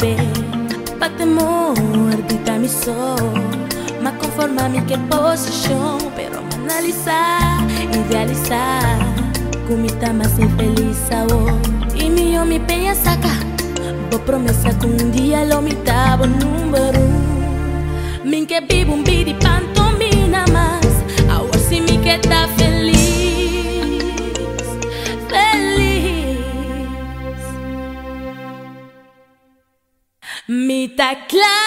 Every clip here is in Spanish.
me está cabe Patemo ardita mi Ma conforma mi que posición Pero me analizar, idealizar Comita más infeliz sabor. Y mi yo mi peña saca Bo promesa que un día lo mitabo número Min que vivo un bidi pantomina más Ahora sí mi que está feliz Está claro.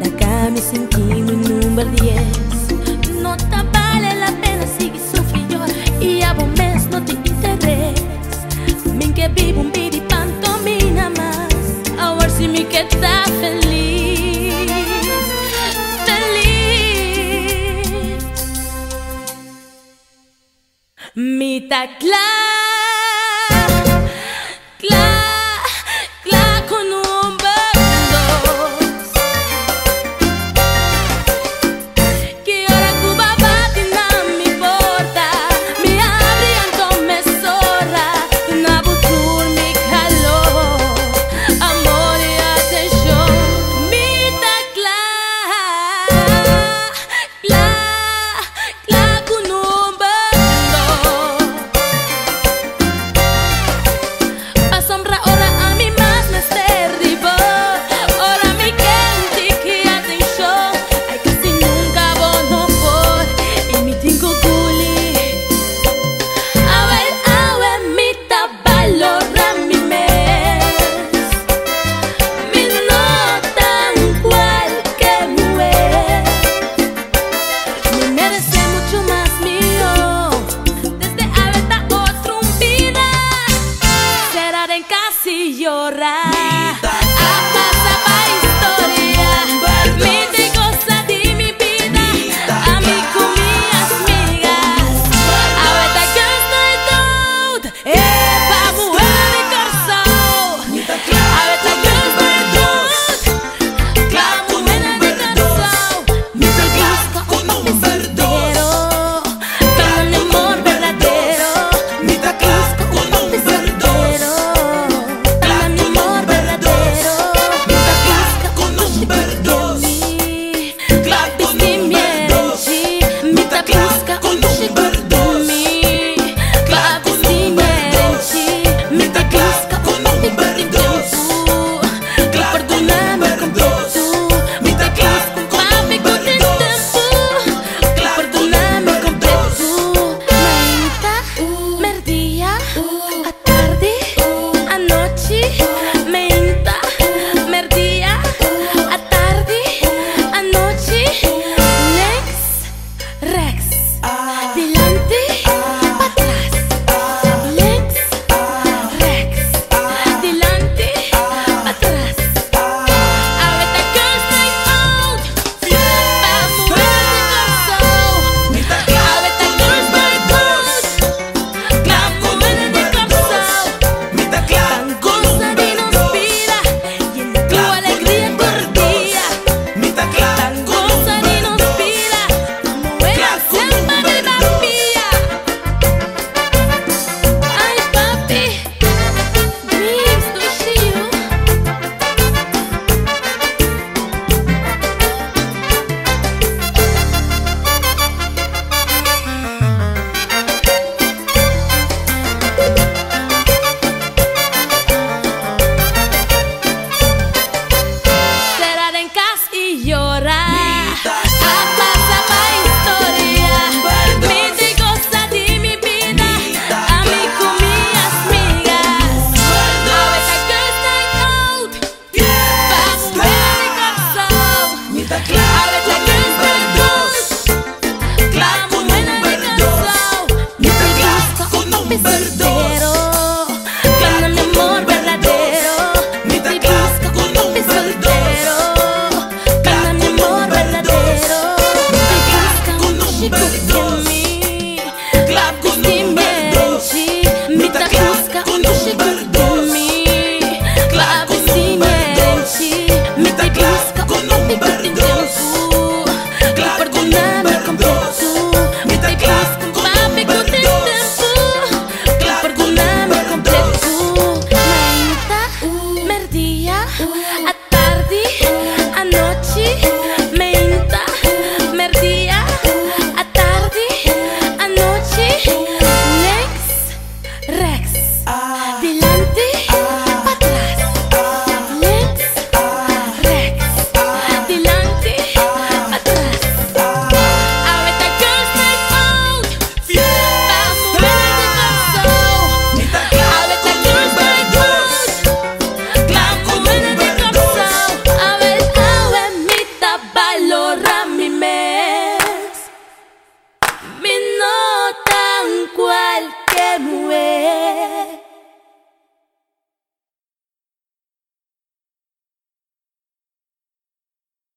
Da kami sentimi número 10 No te vale la pena seguir sufriendo Y a vos mes no te interés Min que vivo un bidi pantomina más. Ahora sí mi que está feliz Feliz. Mita clara claro.